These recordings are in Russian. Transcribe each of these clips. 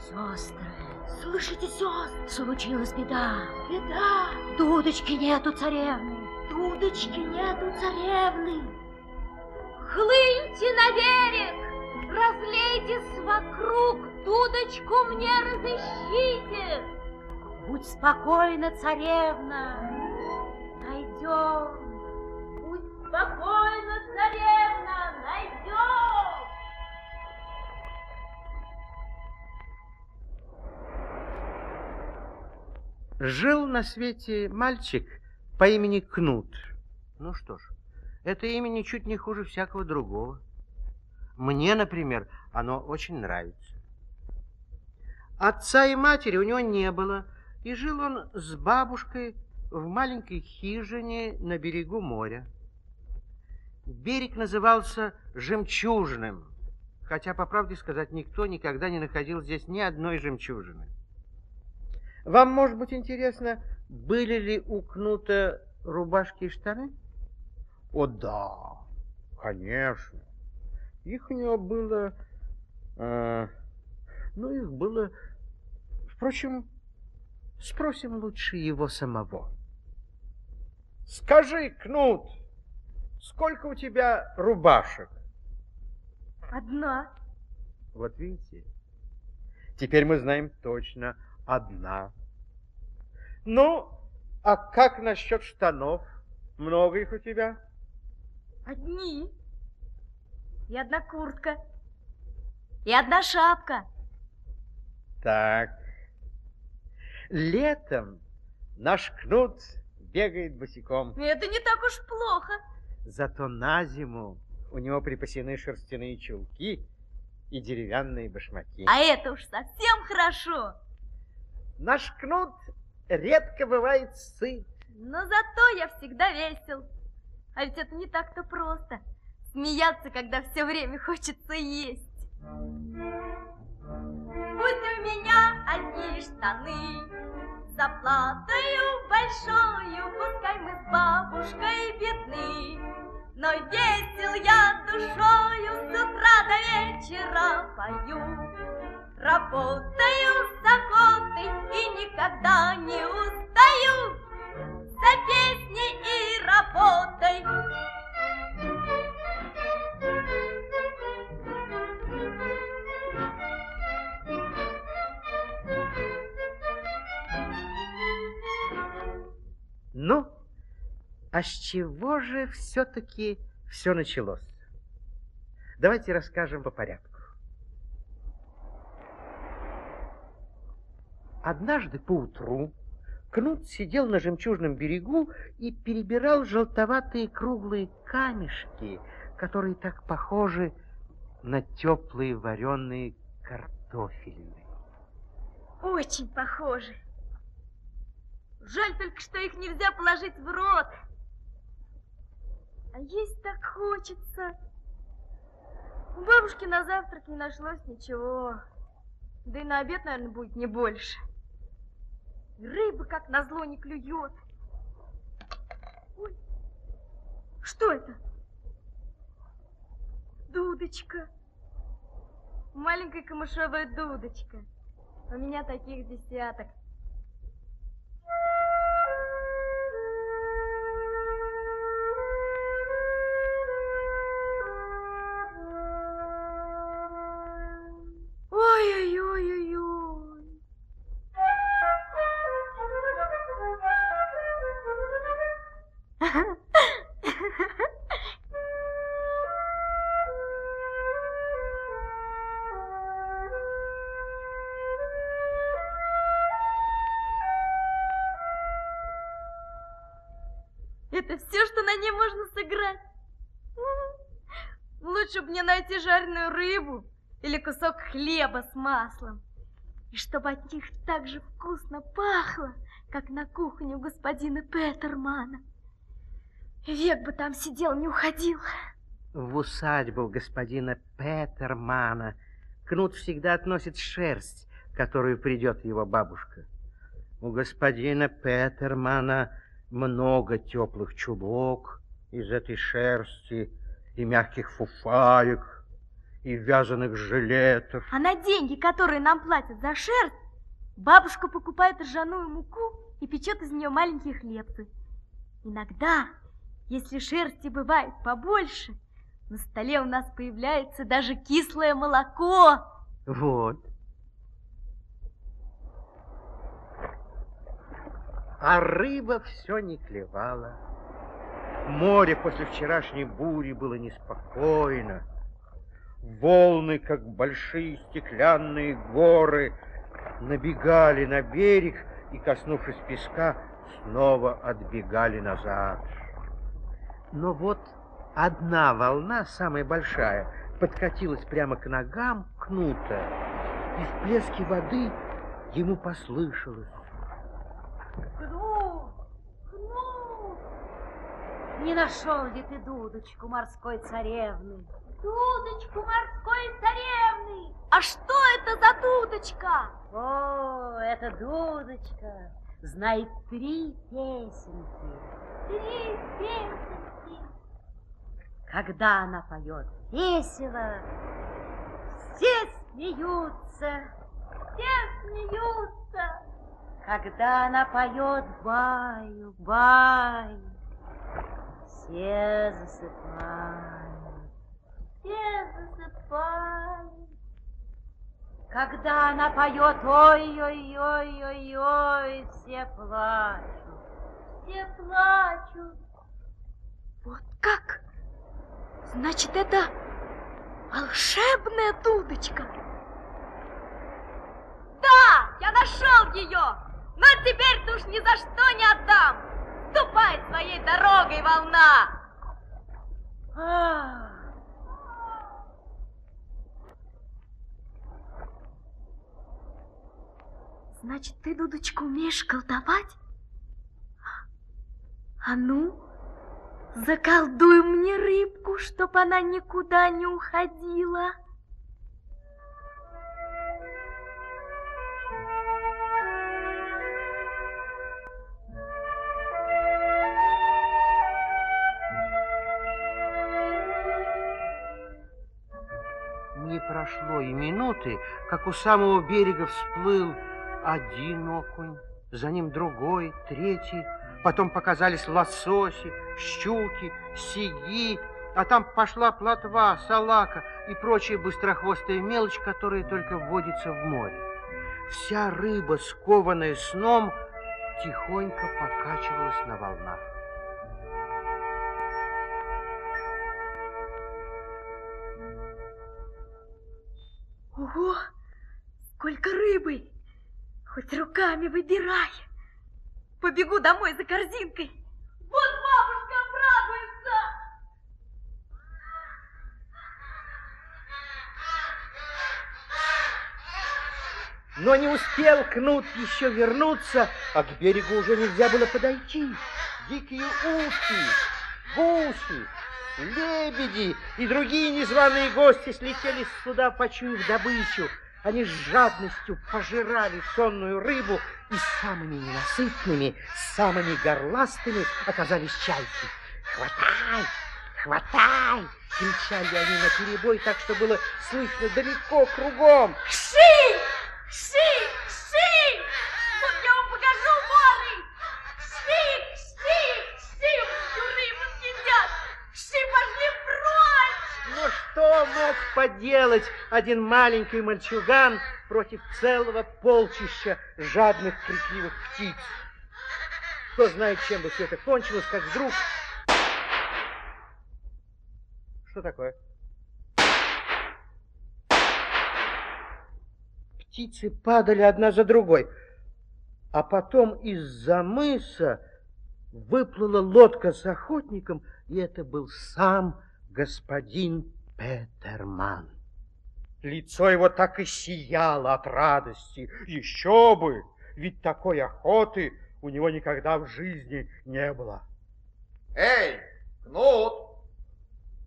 сестры, слышите, сестры, случилась беда. Беда. Дудочки нету, царевны. Дудочки нету, царевны. Хлыньте на берег, разлейтесь вокруг, дудочку мне разыщите. Будь спокойна, царевна, найдем. Будь спокойна, царевна, найдем. Жил на свете мальчик по имени Кнут. Ну что ж, это имя ничуть не хуже всякого другого. Мне, например, оно очень нравится. Отца и матери у него не было, и жил он с бабушкой в маленькой хижине на берегу моря. Берег назывался Жемчужным, хотя, по правде сказать, никто никогда не находил здесь ни одной жемчужины. Вам, может быть, интересно, были ли у Кнута рубашки и штаны? О, да, конечно. Их у него было... Э, ну, их было... Впрочем, спросим лучше его самого. Скажи, Кнут, сколько у тебя рубашек? Одна. Вот видите, теперь мы знаем точно, одна. Ну, а как насчет штанов? Много их у тебя? Одни. И одна куртка. И одна шапка. Так. Летом наш кнут бегает босиком. Это не так уж плохо. Зато на зиму у него припасены шерстяные чулки и деревянные башмаки. А это уж совсем хорошо. Наш кнут редко бывает сыт. Но зато я всегда весел. А ведь это не так-то просто. Смеяться, когда все время хочется есть. Пусть у меня одни штаны, Заплатою большую, пускай мы с бабушкой бедны. Но весел я душою, с утра до вечера пою. Работаю с охотой и никогда не устаю За песней и работой. Ну, а с чего же все-таки все началось? Давайте расскажем по порядку. Однажды поутру Кнут сидел на жемчужном берегу и перебирал желтоватые круглые камешки, которые так похожи на теплые вареные картофельные. Очень похожи. Жаль только, что их нельзя положить в рот. А есть так хочется. У бабушки на завтрак не нашлось ничего. Да и на обед, наверное, будет не больше. И рыба, как назло, не клюет. Ой, что это? Дудочка. Маленькая камышовая дудочка. У меня таких десяток. Это все, что на ней можно сыграть. М, Лучше бы мне найти жареную рыбу или кусок хлеба с маслом. И чтобы от них так же вкусно пахло, как на кухне у господина Петермана. Век бы там сидел, не уходил. В усадьбу господина Петермана Кнут всегда относит шерсть, которую придет его бабушка. У господина Петермана много теплых чулок из этой шерсти и мягких фуфаек, и вязаных жилетов. А на деньги, которые нам платят за шерсть, бабушка покупает ржаную муку и печет из нее маленькие хлебцы. Иногда, если шерсти бывает побольше, на столе у нас появляется даже кислое молоко. Вот. А рыба все не клевала. Море после вчерашней бури было неспокойно. Волны, как большие стеклянные горы, набегали на берег и, коснувшись песка, снова отбегали назад. Но вот одна волна, самая большая, подкатилась прямо к ногам Кнута, и в плеске воды ему послышалось. Кнут! Кнут! Не нашел ли ты дудочку морской царевны? Дудочку морской царевны! А что это за дудочка? О, эта дудочка знает три песенки. Три песенки. Когда она поет весело, все смеются. Все смеются. Когда она поет баю, баю, все засыпают. Все засыпают. Когда она поет ой-ой-ой-ой-ой, все плачут. Все плачут. Вот как? Значит, это волшебная дудочка. Да, я нашел ее. Но теперь ты уж ни за что не отдам. Ступай своей дорогой, волна. А, Значит, ты, дудочка, умеешь колдовать? А ну, заколдуй мне рыбку, чтоб она никуда не уходила. Прошло и минуты, как у самого берега всплыл один окунь, за ним другой, третий. Потом показались лососи, щуки, сиги, а там пошла плотва, салака и прочая быстрохвостая мелочь, которая только водится в море. Вся рыба, скованная сном, тихонько покачивалась на волнах. Руками выбирай. Побегу домой за корзинкой. Вот бабушка обрадуется. Но не успел Кнут еще вернуться, а к берегу уже нельзя было подойти. Дикие утки, гуси, лебеди и другие незваные гости слетели с суда, почуяв добычу. Они с жадностью пожирали сонную рыбу, и самыми ненасытными, самыми горластыми оказались чайки. «Хватай! Хватай!» — кричали они на перебой, так что было слышно далеко кругом. Ши! Ши! Ши! Вот я вам покажу море! Ши! Ши! Ши! Всю рыбу съедят! Ши, пошли! Но что мог поделать один маленький мальчуган против целого полчища жадных крикливых птиц? Кто знает, чем бы все это кончилось, как вдруг... Что такое? Птицы падали одна за другой, а потом из-за мыса выплыла лодка с охотником, и это был сам господин Петерман. Лицо его так и сияло от радости. Еще бы! Ведь такой охоты у него никогда в жизни не было. Эй, Кнут!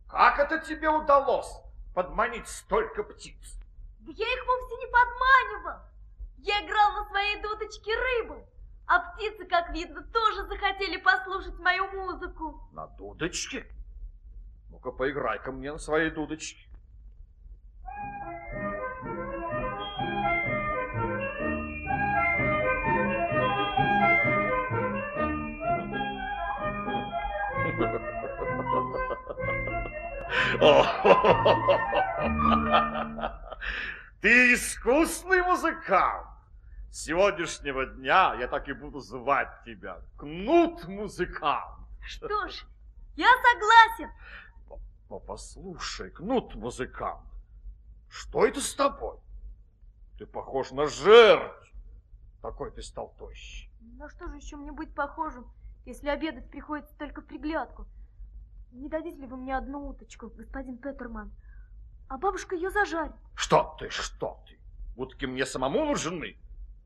Как это тебе удалось подманить столько птиц? Да я их вовсе не подманивал. Я играл на своей дудочке рыбу. А птицы, как видно, тоже захотели послушать мою музыку. На дудочке? Ну-ка, поиграй-ка мне на своей дудочке. Ты искусный музыкант. С сегодняшнего дня я так и буду звать тебя. Кнут музыкант. Что ж, я согласен. Но послушай, Кнут музыкант, что это с тобой? Ты похож на жертв. Такой ты стал тощий. На что же еще мне быть похожим, если обедать приходится только в приглядку? Не дадите ли вы мне одну уточку, господин Петерман? А бабушка ее зажарит. Что ты, что ты? Утки мне самому нужны.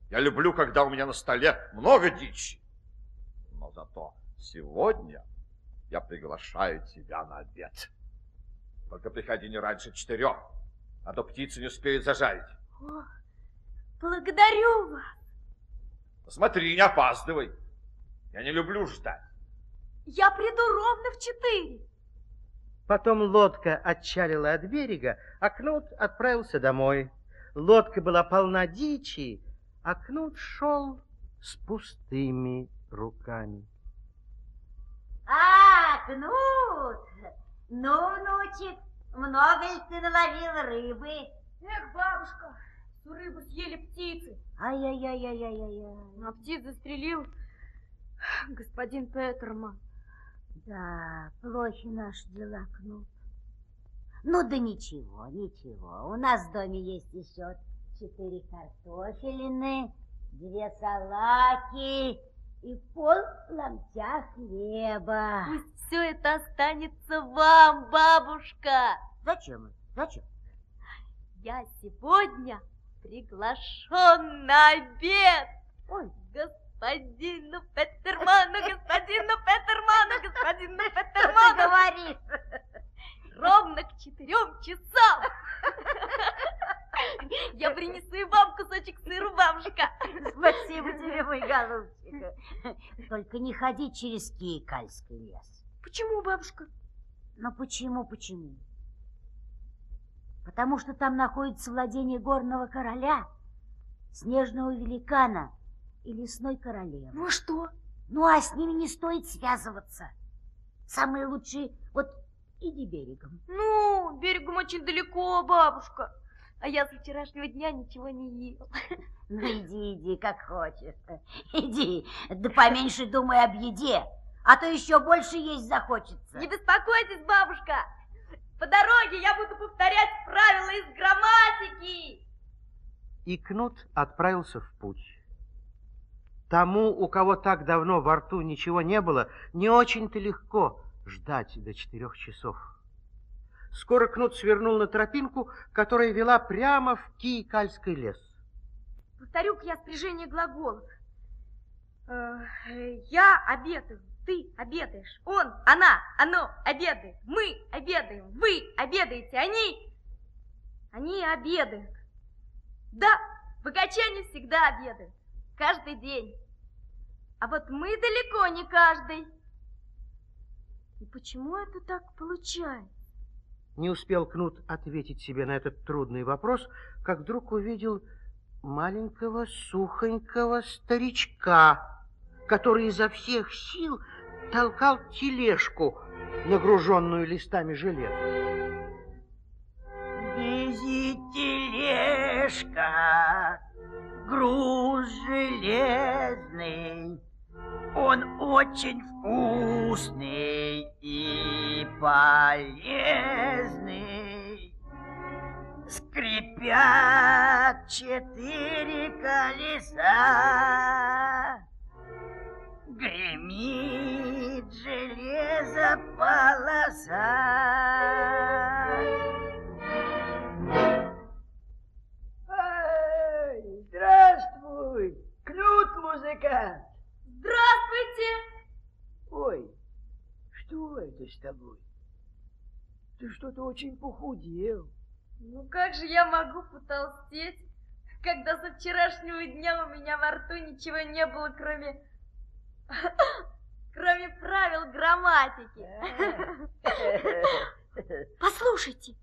Я люблю, когда у меня на столе много дичи. Но зато сегодня я приглашаю тебя на обед. Только приходи не раньше четырех, а то птицы не успеют зажарить. О, благодарю вас. Посмотри, не опаздывай. Я не люблю ждать. Я приду ровно в четыре. Потом лодка отчалила от берега, а Кнут отправился домой. Лодка была полна дичи, а Кнут шел с пустыми руками. А, Кнут! Ну, внучек, много ли ты наловил рыбы? Эх, бабушка, всю рыбу съели птицы. Ай-яй-яй-яй-яй-яй. А птиц застрелил господин Петерман. Да, плохи наши дела, Кнут. Ну да ничего, ничего. У нас в доме есть еще четыре картофелины, две салаки и пол ломтя хлеба. Пусть все это останется вам, бабушка. Зачем? Зачем? Я сегодня приглашен на обед. Ой, Господину Петерману, господину Петерману, господину что ты Петерману. говоришь? Ровно к четырем часам. Я принесу и вам кусочек сыра, бабушка. Спасибо тебе, мой голубчик. Только не ходи через Киекальский лес. Почему, бабушка? Но почему, почему? Потому что там находится владение горного короля, снежного великана и лесной королевы. Ну а что? Ну, а с ними не стоит связываться. Самые лучшие, вот иди берегом. Ну, берегом очень далеко, бабушка. А я со вчерашнего дня ничего не ел. Ну, иди, иди, как хочешь. Иди, да поменьше думай об еде, а то еще больше есть захочется. Не беспокойтесь, бабушка. По дороге я буду повторять правила из грамматики. И Кнут отправился в путь. Тому, у кого так давно во рту ничего не было, не очень-то легко ждать до четырех часов. Скоро Кнут свернул на тропинку, которая вела прямо в Киекальский лес. Повторю-ка я спряжение глаголов. Э, Я обедаю, ты обедаешь, он, она, оно обедает, мы обедаем, вы обедаете, они, они обедают. Да, богачане всегда обедают, каждый день. А вот мы далеко не каждый. И почему это так получается? Не успел Кнут ответить себе на этот трудный вопрос, как вдруг увидел маленького сухонького старичка, который изо всех сил толкал тележку, нагруженную листами железа. Вези тележка, груз железный, он очень вкусный и полезный. Скрипят четыре колеса, гремит железо полоса. Ай, здравствуй, Кнут музыкант. Ой, что это с тобой? Ты что-то очень похудел. Ну как же я могу потолстеть, когда со вчерашнего дня у меня во рту ничего не было, кроме... кроме правил грамматики. Послушайте,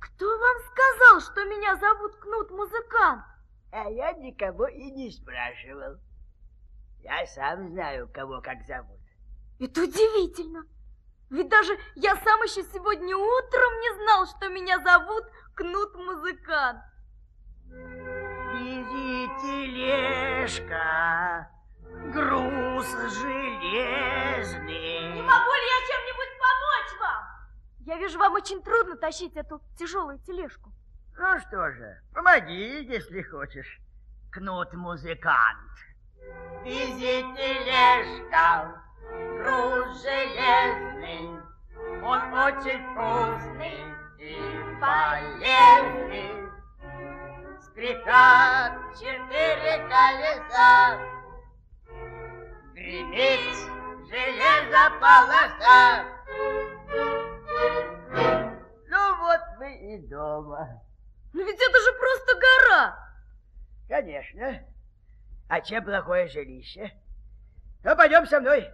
кто вам сказал, что меня зовут Кнут Музыкант? А я никого и не спрашивал. Я сам знаю, кого как зовут. Это удивительно. Ведь даже я сам еще сегодня утром не знал, что меня зовут Кнут Музыкант. Вези тележка, груз железный. Не могу ли я чем-нибудь помочь вам? Я вижу, вам очень трудно тащить эту тяжелую тележку. Ну что же, помоги, если хочешь. Кнут Вези тележка, груз железный. Он очень вкусный и полезный. Скрипят четыре колеса. Гремит железополоса. Ну вот мы и дома. Но ведь это же просто гора. Конечно. А чем плохое жилище? Ну, пойдем со мной.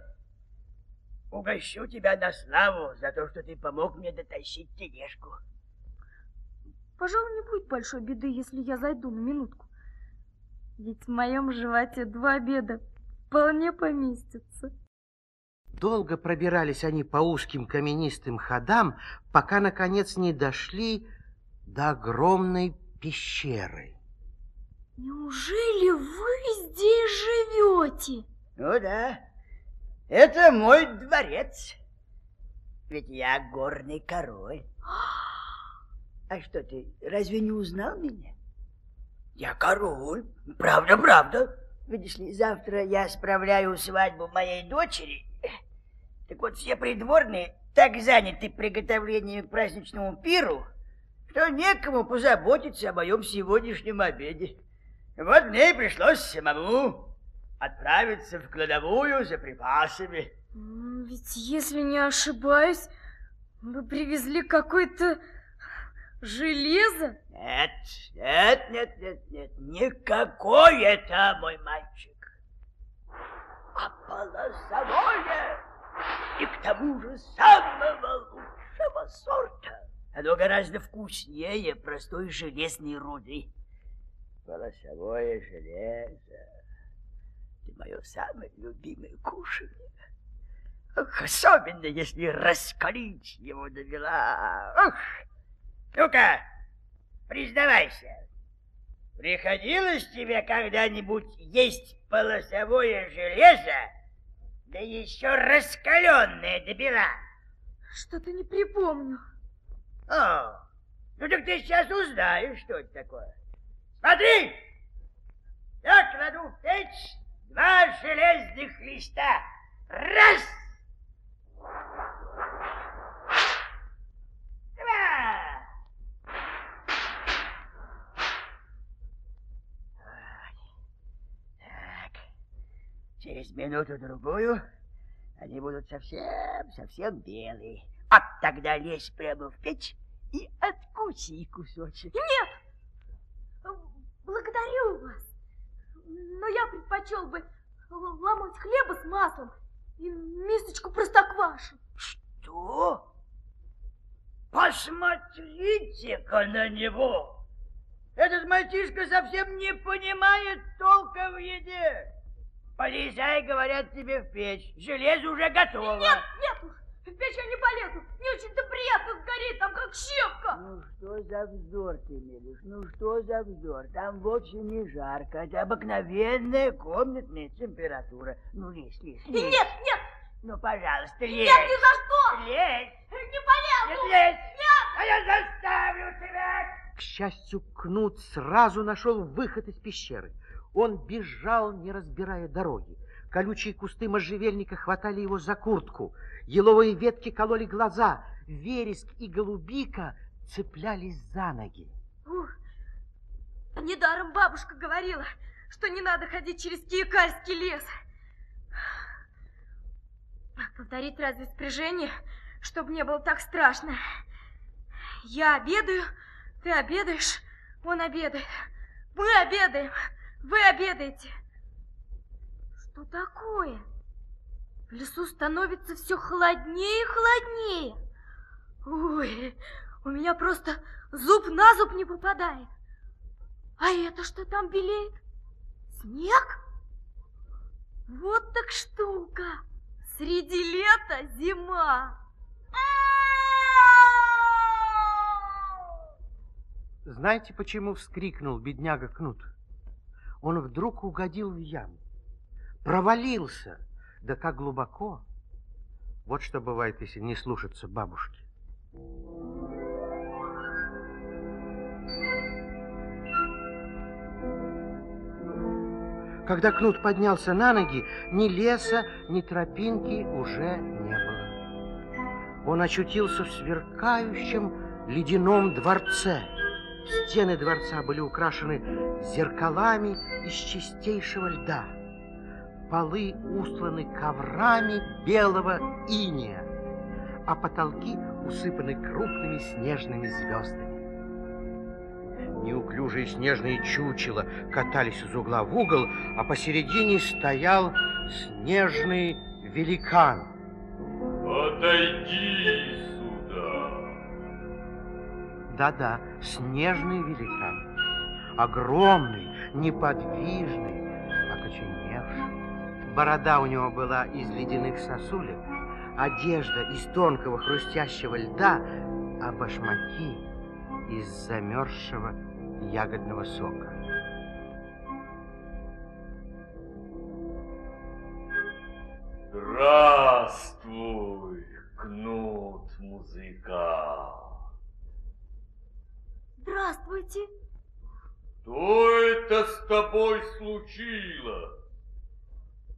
Угощу тебя на славу за то, что ты помог мне дотащить тележку. Пожалуй, не будет большой беды, если я зайду на минутку. Ведь в моем животе два обеда вполне поместятся. Долго пробирались они по узким каменистым ходам, пока, наконец, не дошли до огромной пещеры. Неужели вы здесь живете? Ну да, это мой дворец. Ведь я горный король. А что ты, разве не узнал меня? Я король. Правда, правда. Видишь ли, завтра я справляю свадьбу моей дочери. Так вот, все придворные так заняты приготовлением к праздничному пиру, что некому позаботиться о моем сегодняшнем обеде. Вот мне и пришлось самому отправиться в кладовую за припасами. Ведь, если не ошибаюсь, вы привезли какое-то железо. Нет, нет, нет, нет, нет, никакой это, мой мальчик. А полосовое, и к тому же самого лучшего сорта. Оно гораздо вкуснее простой железной руды. Полосовое железо. Ты мое самое любимое кушанье. Ох, особенно если раскалить его до бела. Ох! Ну-ка, признавайся, приходилось тебе когда-нибудь есть полосовое железо, да еще раскаленное до бела? Что-то не припомню. О, ну так ты сейчас узнаешь, что это такое. Смотри, я кладу в печь два железных листа. Раз! Два! Так, через минуту-другую они будут совсем, совсем белые. А тогда лезь прямо в печь и откуси кусочек. Нет! Благодарю вас. Но я предпочел бы л- ломоть хлеба с маслом и мисочку простокваши. Что? Посмотрите-ка на него! Этот мальчишка совсем не понимает толка в еде. Полезай, говорят тебе, в печь. Железо уже готово. Нет, нет печь я не полезу. Не очень-то приятно сгореть, там как щепка. Ну что за вздор ты мелешь? Ну что за вздор? Там вовсе не жарко, это обыкновенная комнатная температура. Ну лезь, лезь, лезь. нет, нет, Ну, пожалуйста, лезь. нет, ни за что. Лезь. Не полезу. Нет, лезь. А я заставлю тебя. К счастью, Кнут сразу нашел выход из пещеры. Он бежал, не разбирая дороги. Колючие кусты можжевельника хватали его за куртку. Еловые ветки кололи глаза. Вереск и голубика цеплялись за ноги. Ух, недаром бабушка говорила, что не надо ходить через Киякарский лес. Повторить разве спряжение, чтобы не было так страшно. Я обедаю, ты обедаешь, он обедает. Мы обедаем, вы обедаете. Что такое? В лесу становится все холоднее и холоднее. Ой, у меня просто зуб на зуб не попадает. А это что там белеет? Снег? Вот так штука. Среди лета зима. Знаете, почему вскрикнул бедняга Кнут? Он вдруг угодил в яму, провалился, да как глубоко. Вот что бывает, если не слушаться бабушки. Когда Кнут поднялся на ноги, ни леса, ни тропинки уже не было. Он очутился в сверкающем ледяном дворце. Стены дворца были украшены зеркалами из чистейшего льда. Полы устланы коврами белого иния, а потолки усыпаны крупными снежными звездами. Неуклюжие снежные чучела катались из угла в угол, а посередине стоял снежный великан. Подойди сюда. Да-да, снежный великан. Огромный, неподвижный, окоченевший. Борода у него была из ледяных сосулек, одежда из тонкого хрустящего льда, а башмаки из замерзшего ягодного сока. Здравствуй, кнут музыка. Здравствуйте. Что это с тобой случилось?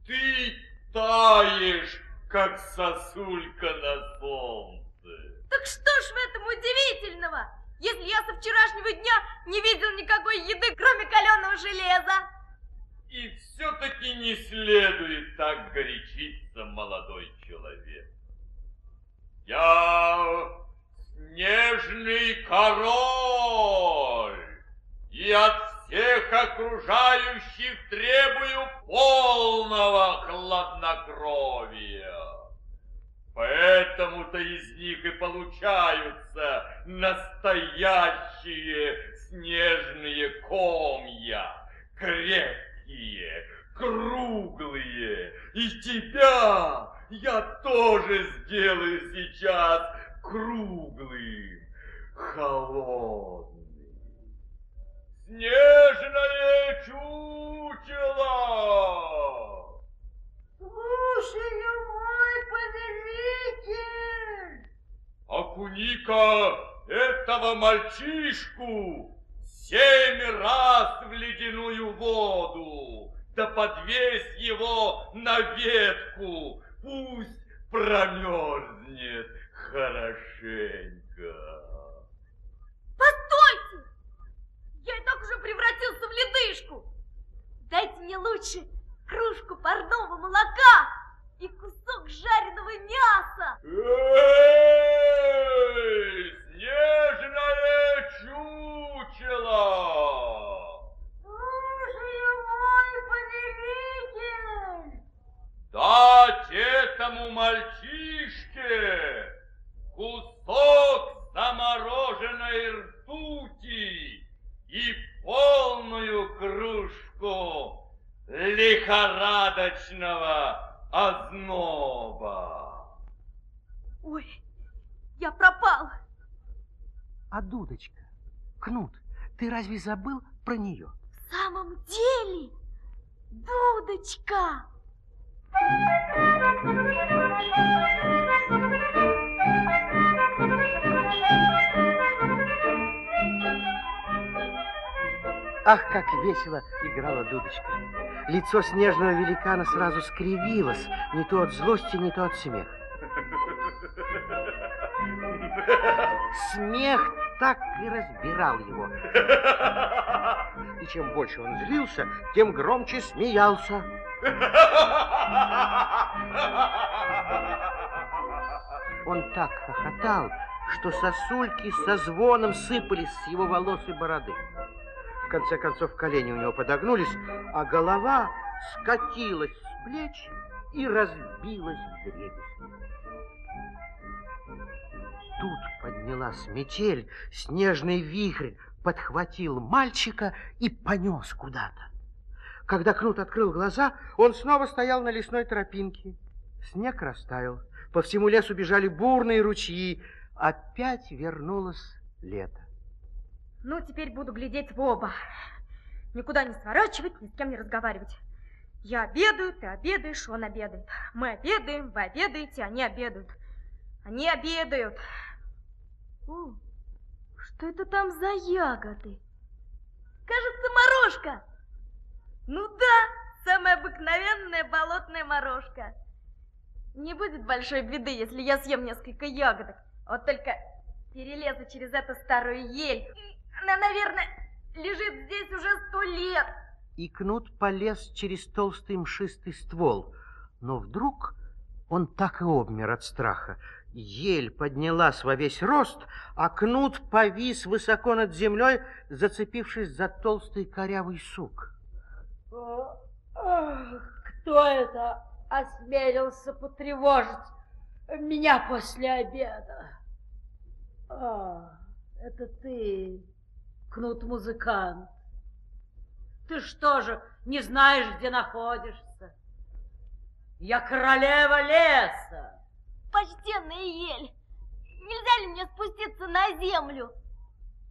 Ты таешь, как сосулька на солнце. Так что ж в этом удивительного, если я со вчерашнего дня не видел никакой еды, кроме каленого железа? И все-таки не следует так горячиться, молодой человек. Я снежный король, и от всех окружающих требую полного хладнокровия. Поэтому-то из них и получаются настоящие снежные комья, крепкие, круглые. И тебя я тоже сделаю сейчас круглым, холодным. Снежное чучело! Слушаю, мой повелитель! Окуни-ка этого мальчишку семь раз в ледяную воду, да подвесь его на ветку, пусть промерзнет хорошенько. Постойте! Я и так уже превратился в ледышку. Дайте лучше кружку парного молока и кусок жареного мяса. Эй, снежное чучело! Слушаю, мой повелитель! Дать этому мальчишке кусок замороженной ртути и полную кружку лихорадочного озноба. Ой, я пропал. А дудочка, Кнут, ты разве забыл про нее? В самом деле, дудочка. Ах, как весело играла дудочка. Лицо снежного великана сразу скривилось, не то от злости, не то от смеха. Смех так и разбирал его. И чем больше он злился, тем громче смеялся. Он так хохотал, что сосульки со звоном сыпались с его волос и бороды. В конце концов, колени у него подогнулись, а голова скатилась с плеч и разбилась в дребезги. Тут поднялась метель, снежный вихрь подхватил мальчика и понес куда-то. Когда Кнут открыл глаза, он снова стоял на лесной тропинке. Снег растаял, по всему лесу бежали бурные ручьи. Опять вернулось лето. Ну, теперь буду глядеть в оба. Никуда не сворачивать, ни с кем не разговаривать. Я обедаю, ты обедаешь, он обедает. Мы обедаем, вы обедаете, они обедают. Они обедают. О, что это там за ягоды? Кажется, морожка. Ну да, самая обыкновенная болотная морожка. Не будет большой беды, если я съем несколько ягодок. Вот только перелезу через эту старую ель. Она, наверное, лежит здесь уже сто лет. И Кнут полез через толстый мшистый ствол. Но вдруг он так и обмер от страха. Ель поднялась во весь рост, а Кнут повис высоко над землей, зацепившись за толстый корявый сук. Кто это осмелился потревожить меня после обеда? А, это ты, кнут-музыкант. Ты что же, не знаешь, где находишься? Я королева леса. Почтенная ель, нельзя ли мне спуститься на землю?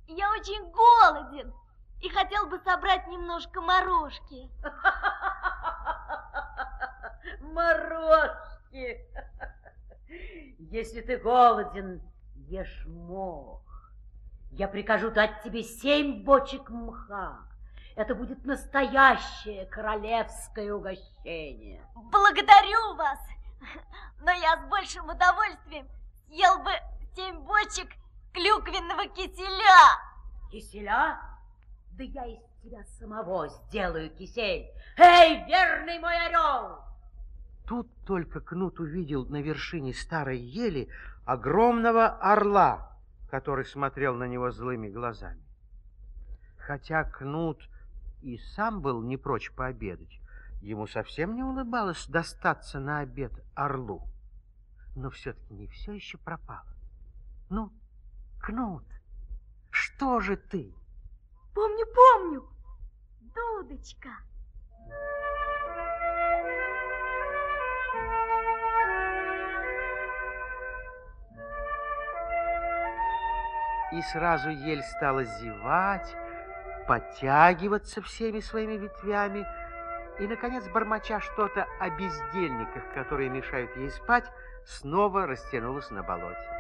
Я очень голоден и хотел бы собрать немножко морожки. Морожки! Если ты голоден, ешь мох. Я прикажу дать тебе семь бочек мха. Это будет настоящее королевское угощение. Благодарю вас, но я с большим удовольствием съел бы семь бочек клюквенного киселя. Киселя? Да я из тебя самого сделаю кисель. Эй, верный мой орел! Тут только Кнут увидел на вершине старой ели огромного орла, который смотрел на него злыми глазами. Хотя Кнут и сам был не прочь пообедать, ему совсем не улыбалось достаться на обед орлу. Но все-таки не все еще пропало. Ну, Кнут, что же ты? Помню, помню, дудочка. И сразу ель стала зевать, подтягиваться всеми своими ветвями и, наконец, бормоча что-то о бездельниках, которые мешают ей спать, снова растянулась на болоте.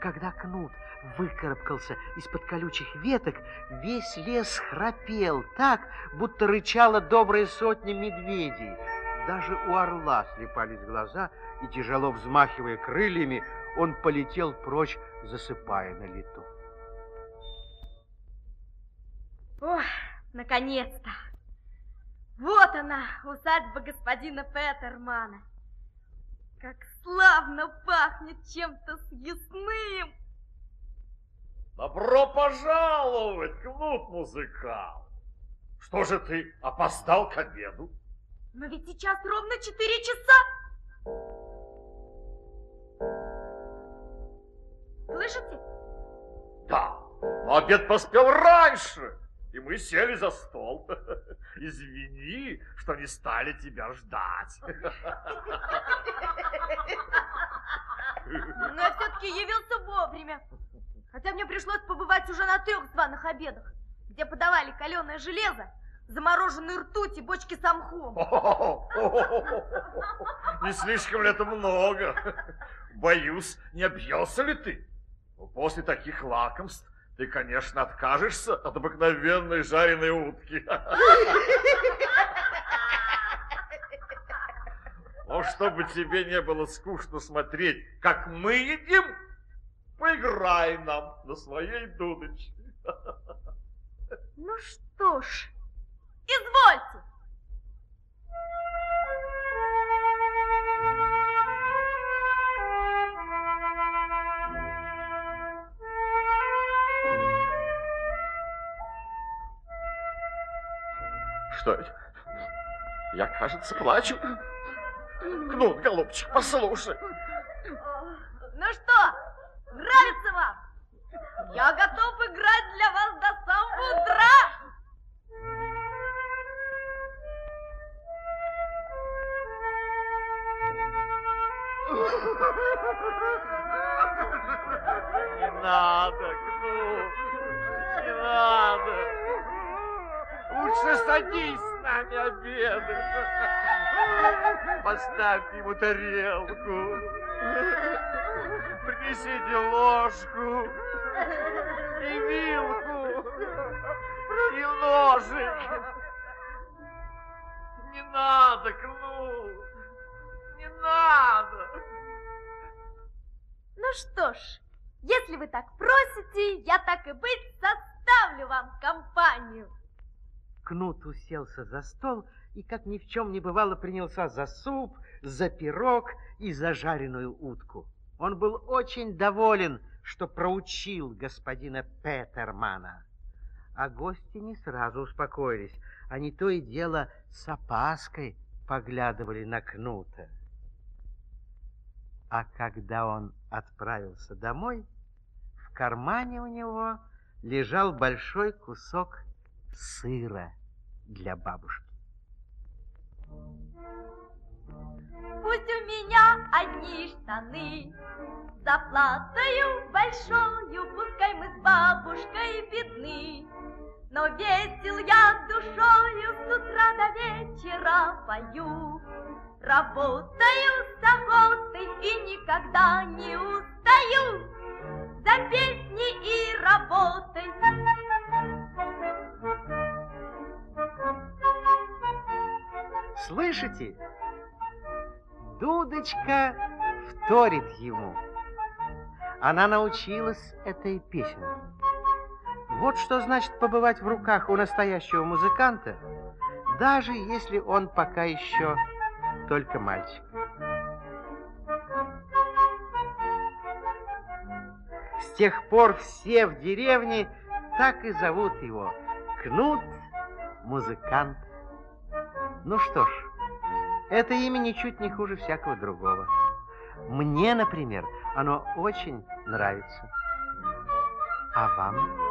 Когда Кнут выкарабкался из-под колючих веток, весь лес храпел так, будто рычала добрая сотня медведей. Даже у орла слепались глаза, и, тяжело взмахивая крыльями, он полетел прочь, засыпая на лету. Ох, наконец-то! Вот она, усадьба господина Петермана. Как славно пахнет чем-то съестным. Добро пожаловать, кнут музыкант. Что же ты опоздал к обеду? Но ведь сейчас ровно четыре часа. Слышите? Да, но обед поспел раньше, и мы сели за стол. Извини, что не стали тебя ждать. Но я все-таки явился вовремя. Хотя мне пришлось побывать уже на трех званых обедах, где подавали каленое железо, замороженные ртуть и бочки с мхом. Не слишком ли это много? Боюсь, не объелся ли ты? Но после таких лакомств ты, конечно, откажешься от обыкновенной жареной утки. Но чтобы тебе не было скучно смотреть, как мы едим, поиграй нам на своей дудочке. Ну что ж, Извольте. Что это? Я, кажется, плачу. Гнут, голубчик, послушай. Ну что, нравится вам? Я готов играть для вас до самого утра. Не надо, Кнут, не надо. Лучше садись с нами обедать. Поставьте ему тарелку. Принесите ложку и вилку и ножик. Не надо, Кнут, не надо. Ну что ж, если вы так просите, я так и быть составлю вам компанию. Кнут уселся за стол и, как ни в чем не бывало, принялся за суп, за пирог и за жареную утку. Он был очень доволен, что проучил господина Петермана. А гости не сразу успокоились. Они то и дело с опаской поглядывали на Кнута. А когда он отправился домой, в кармане у него лежал большой кусок сыра для бабушки. Пусть у меня одни штаны, Заплатою большою, пускай мы с бабушкой бедны. Но весел я душою с утра до вечера пою. Работаю никогда не устаю За песни и работой. Слышите? Дудочка вторит ему. Она научилась этой песне. Вот что значит побывать в руках у настоящего музыканта, даже если он пока еще только мальчик. С тех пор все в деревне так и зовут его Кнут музыкант. Ну что ж, это имя ничуть не хуже всякого другого. Мне, например, оно очень нравится. А вам?